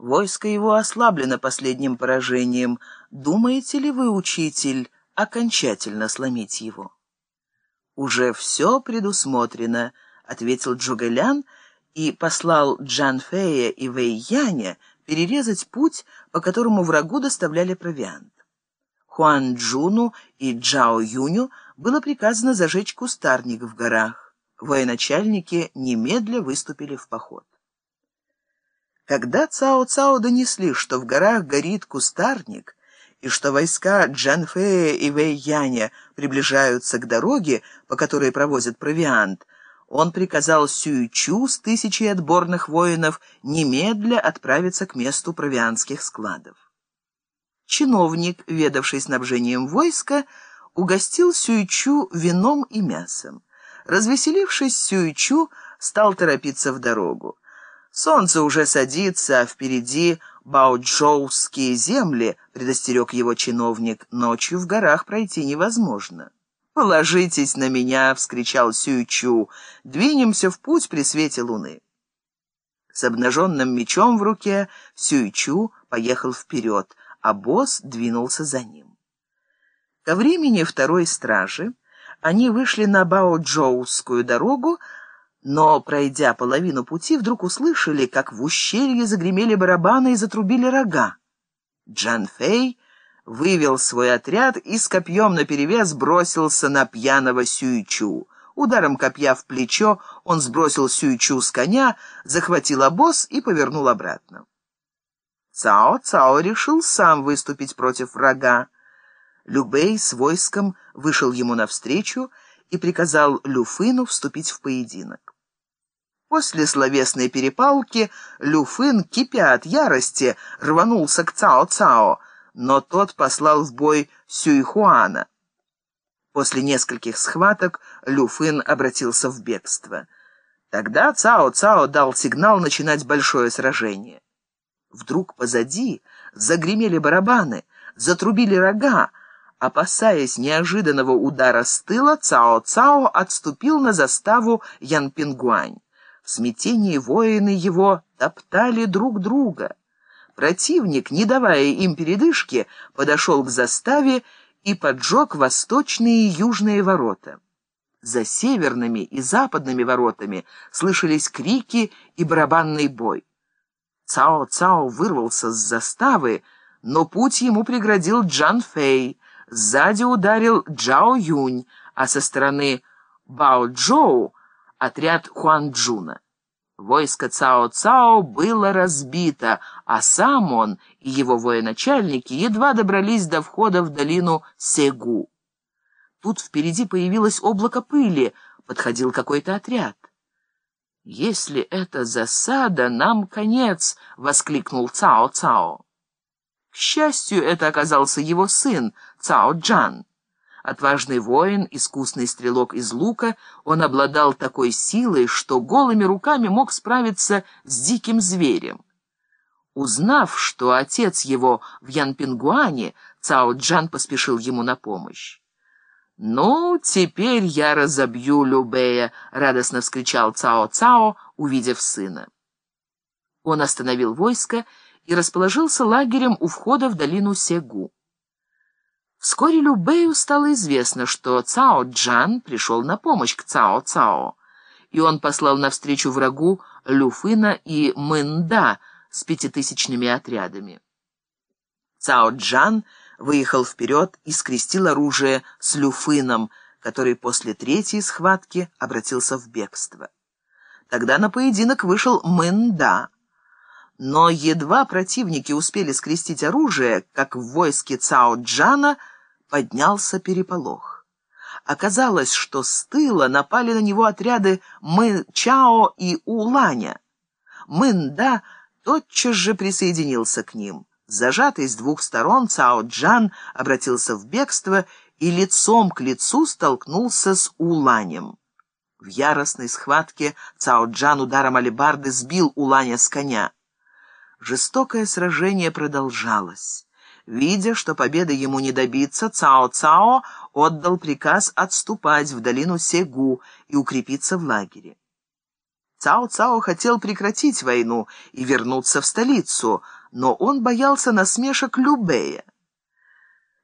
Войско его ослаблено последним поражением. Думаете ли вы, учитель, окончательно сломить его? «Уже все предусмотрено», — ответил Джугэлян и послал Джанфея и Вэйяня перерезать путь, по которому врагу доставляли провиант. Хуан Джуну и Джао Юню было приказано зажечь кустарник в горах. Военачальники немедля выступили в поход. Когда Цао-Цао донесли, что в горах горит кустарник, и что войска Джанфея и Вэйяня приближаются к дороге, по которой провозят провиант, он приказал Сюйчу с тысячей отборных воинов немедля отправиться к месту провианских складов. Чиновник, ведавший снабжением войска, угостил Сюйчу вином и мясом. Развеселившись, Сюйчу стал торопиться в дорогу. Солнце уже садится, а впереди Баоджоуские земли, предостерег его чиновник, ночью в горах пройти невозможно. «Положитесь на меня!» — вскричал Сюйчу. «Двинемся в путь при свете луны». С обнаженным мечом в руке Сюйчу поехал вперед, а босс двинулся за ним. Ко времени второй стражи они вышли на Баоджоускую дорогу, но, пройдя половину пути, вдруг услышали, как в ущелье загремели барабаны и затрубили рога. Джан Фэй вывел свой отряд и с копьем наперевес бросился на пьяного Сюйчу. Ударом копья в плечо он сбросил Сюйчу с коня, захватил обоз и повернул обратно. Цао Цао решил сам выступить против врага. Любэй с войском вышел ему навстречу и приказал Люфыну вступить в поединок. После словесной перепалки Люфын, кипя от ярости, рванулся к Цао-Цао, но тот послал в бой Сюйхуана. После нескольких схваток Люфын обратился в бегство. Тогда Цао-Цао дал сигнал начинать большое сражение. Вдруг позади загремели барабаны, затрубили рога, Опасаясь неожиданного удара с тыла, Цао-Цао отступил на заставу Янпингуань. Смятении воины его топтали друг друга. Противник, не давая им передышки, подошел к заставе и поджег восточные и южные ворота. За северными и западными воротами слышались крики и барабанный бой. Цао-Цао вырвался с заставы, но путь ему преградил Джан Фэй, Сзади ударил Джао Юнь, а со стороны Бао Джоу отряд Хуан Джуна. Войско Цао-Цао было разбито, а сам он и его военачальники едва добрались до входа в долину Сегу. Тут впереди появилось облако пыли, подходил какой-то отряд. «Если это засада, нам конец!» — воскликнул Цао Цао. К счастью, это оказался его сын, Цао Джан. Отважный воин, искусный стрелок из лука, он обладал такой силой, что голыми руками мог справиться с диким зверем. Узнав, что отец его в Янпингуане, Цао Джан поспешил ему на помощь. «Ну, теперь я разобью Любея!» — радостно вскричал Цао Цао, увидев сына. Он остановил войско и расположился лагерем у входа в долину Сегу. Вскоре Любею стало известно, что Цао Джан пришел на помощь к Цао Цао, и он послал навстречу врагу Люфына и Мэнда с пятитысячными отрядами. Цао Джан выехал вперед и скрестил оружие с Люфыном, который после третьей схватки обратился в бегство. Тогда на поединок вышел Мэнда, но едва противники успели скрестить оружие, как в войске Цао Джана поднялся переполох. Оказалось, что с тыла напали на него отряды Мы Чао и Уланя. Мында тотчас же присоединился к ним. Зажатый с двух сторон, Цао Джан обратился в бегство и лицом к лицу столкнулся с Уланем. В яростной схватке Цао Джан ударом алебарды сбил Уланя с коня. Жестокое сражение продолжалось. Видя, что победы ему не добиться, Цао-Цао отдал приказ отступать в долину Сегу и укрепиться в лагере. Цао-Цао хотел прекратить войну и вернуться в столицу, но он боялся насмешек Любея.